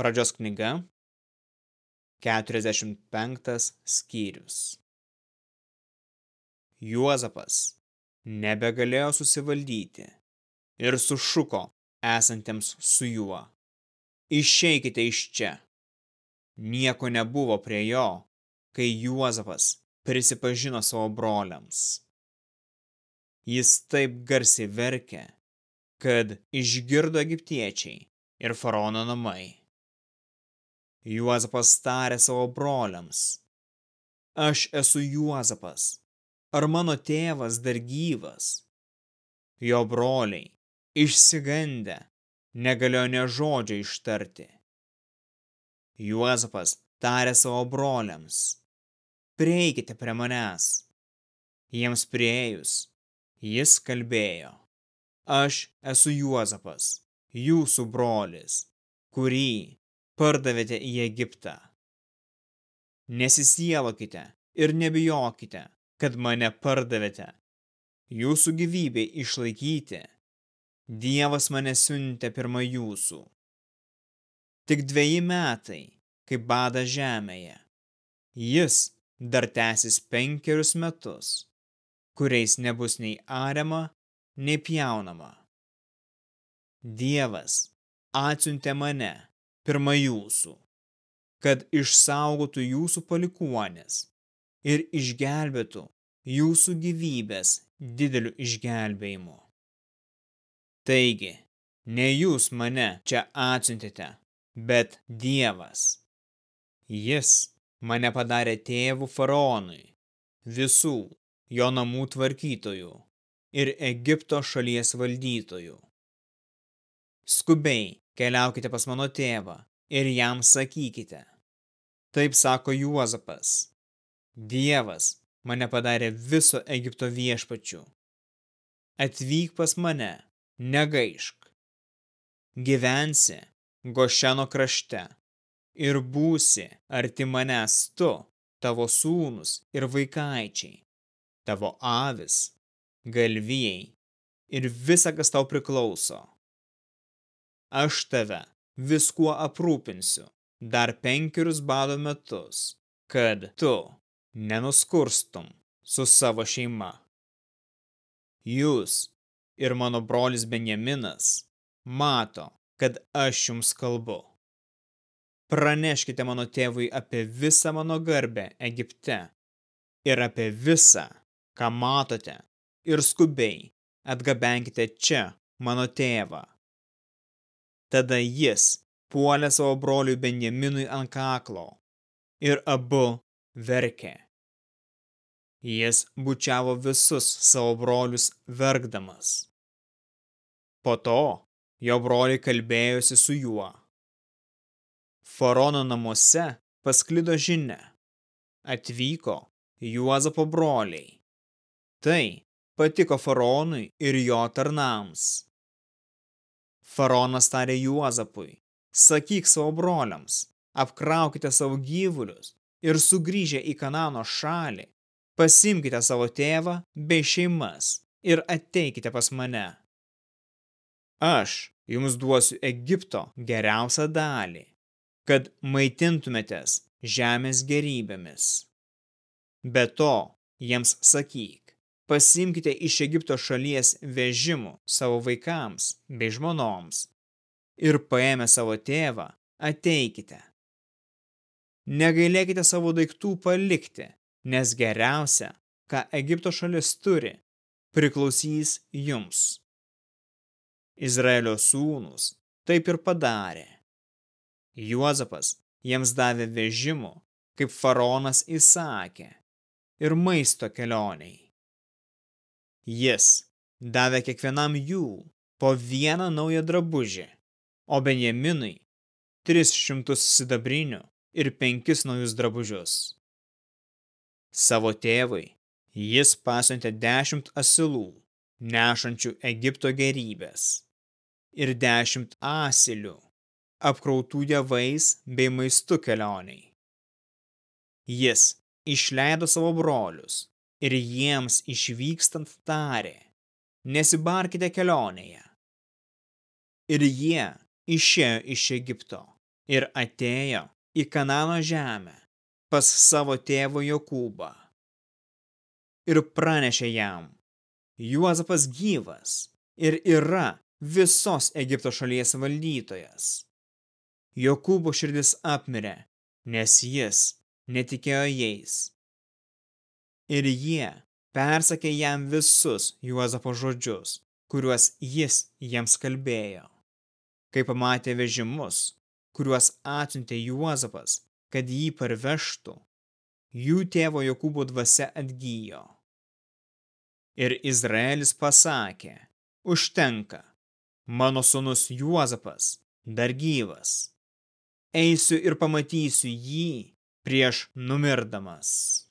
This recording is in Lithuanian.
Pradžios knyga, 45 skyrius. Juozapas nebegalėjo susivaldyti ir sušuko esantiems su juo. Išeikite iš čia. Nieko nebuvo prie jo, kai Juozapas prisipažino savo broliams. Jis taip garsiai verkė, kad išgirdo egiptiečiai ir faraono namai. Juozapas tarė savo broliams, aš esu Juozapas, ar mano tėvas dar gyvas? Jo broliai, išsigandę, negalėjo ne žodžio ištarti. Juozapas tarė savo broliams, prieikite prie manęs. Jiems prieėjus, jis kalbėjo, aš esu Juozapas, jūsų brolis, kurį pardavėte į Egiptą. Nesisielokite ir nebijokite, kad mane pardavėte. Jūsų gyvybė išlaikyti. Dievas mane siuntė pirmą jūsų. Tik dviejai metai, kaip bada žemėje. Jis dar tęsis penkerius metus, kuriais nebus nei ariama, nei pjaunama. Dievas atsiuntė mane, pirmą jūsų, kad išsaugotų jūsų palikuonės ir išgelbėtų jūsų gyvybės dideliu išgelbėjimu. Taigi, ne jūs mane čia atsiuntėte, bet Dievas. Jis mane padarė tėvų faraonui, visų jo namų tvarkytojų ir Egipto šalies valdytojų. Skubiai keliaukite pas mano tėvą ir jam sakykite. Taip sako Juozapas. Dievas mane padarė viso Egipto viešpačių. Atvyk pas mane, negaišk. Gyvensi Gošeno krašte ir būsi arti manęs tu, tavo sūnus ir vaikaičiai, tavo avis, galvijai ir visa, kas tau priklauso. Aš tave viskuo aprūpinsiu dar penkerius bado metus, kad tu nenuskurstum su savo šeima. Jūs ir mano brolis Benjaminas mato, kad aš jums kalbu. Praneškite mano tėvui apie visą mano garbę Egipte ir apie visą, ką matote, ir skubiai atgabenkite čia mano tėvą. Tada jis puolė savo broliui Benjaminui ant kaklo ir abu verkė. Jis bučiavo visus savo brolius verkdamas. Po to jo broliai kalbėjosi su juo Faraono namuose pasklido žinia. Atvyko Juozapo broliai. Tai patiko faraonui ir jo tarnams. Faraonas tarė Juozapui, sakyk savo broliams, apkraukite savo gyvulius ir sugrįžę į Kanano šalį, pasimkite savo tėvą bei šeimas ir ateikite pas mane. Aš jums duosiu Egipto geriausią dalį kad maitintumėtės žemės gerybėmis. Be to, jiems sakyk, pasimkite iš Egipto šalies vežimų savo vaikams bei žmonoms ir paėmę savo tėvą, ateikite. Negailėkite savo daiktų palikti, nes geriausia, ką Egipto šalis turi, priklausys jums. Izraelio sūnus taip ir padarė. Juozapas jiems davė vežimų, kaip faraonas įsakė, ir maisto kelioniai. Jis davė kiekvienam jų po vieną naują drabužį, o Benjaminui tris šimtus sidabrinių ir penkis naujus drabužius. Savo tėvui jis pasiuntė dešimt asilų, nešančių Egipto gerybės, ir dešimt asilių, apkrautų javais bei maistu kelioniai. Jis išleido savo brolius ir jiems išvykstant tarė, nesibarkite kelionėje. Ir jie išėjo iš Egipto ir atėjo į Kanano žemę pas savo tėvo Jokūbą. Ir pranešė jam, Juozapas gyvas ir yra visos Egipto šalies valdytojas. Jokūbo širdis apmirė, nes jis netikėjo jais. Ir jie persakė jam visus Juozapo žodžius, kuriuos jis jiems kalbėjo. Kai pamatė vežimus, kuriuos atsiuntė Juozapas, kad jį parvežtų, jų tėvo Jokūbo dvasia atgyjo. Ir Izraelis pasakė, užtenka, mano sunus Juozapas dar gyvas. Eisiu ir pamatysiu jį prieš numirdamas.